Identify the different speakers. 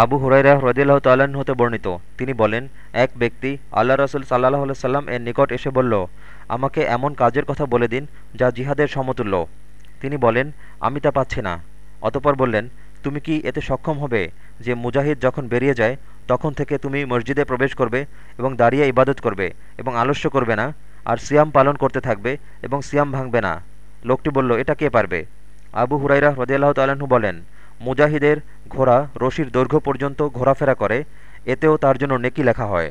Speaker 1: আবু হুরাইরা হ্রদিল্লাহ তাল্লাহ্ন হতে বর্ণিত। তিনি বলেন, এক ব্যক্তি আল্লাহ রসুল সাল্লাহ সাল্লাম এর নিকট এসে বলল, আমাকে এমন কাজের কথা বলে দিন যা জিহাদের সমতুল্য। তিনি বলেন, আমি তা পাচ্ছি না। অতপর বললেন, তুমি কি এতে সক্ষম হবে যে মুজাহিদ যখন বেরিয়ে যায়, তখন থেকে তুমি মসজিদে প্রবেশ করবে এবং দাঁড়িয়ে ইবাদত করবে এবং আলস্য করবে না, আর সিয়াম পালন করতে থাকবে এবং সিয়াম ভাঙবে না? লোকটি বলল, এটা কে পারবে? আবু হুরাইরা হ্রদিয়াল্লাহ তাল্লাহ্ন বলেন মুজাহিদের ঘোড়া রশির দৈর্ঘ্য পর্যন্ত ঘোরাফেরা করে এতেও তার জন্য নেকি লেখা হয়।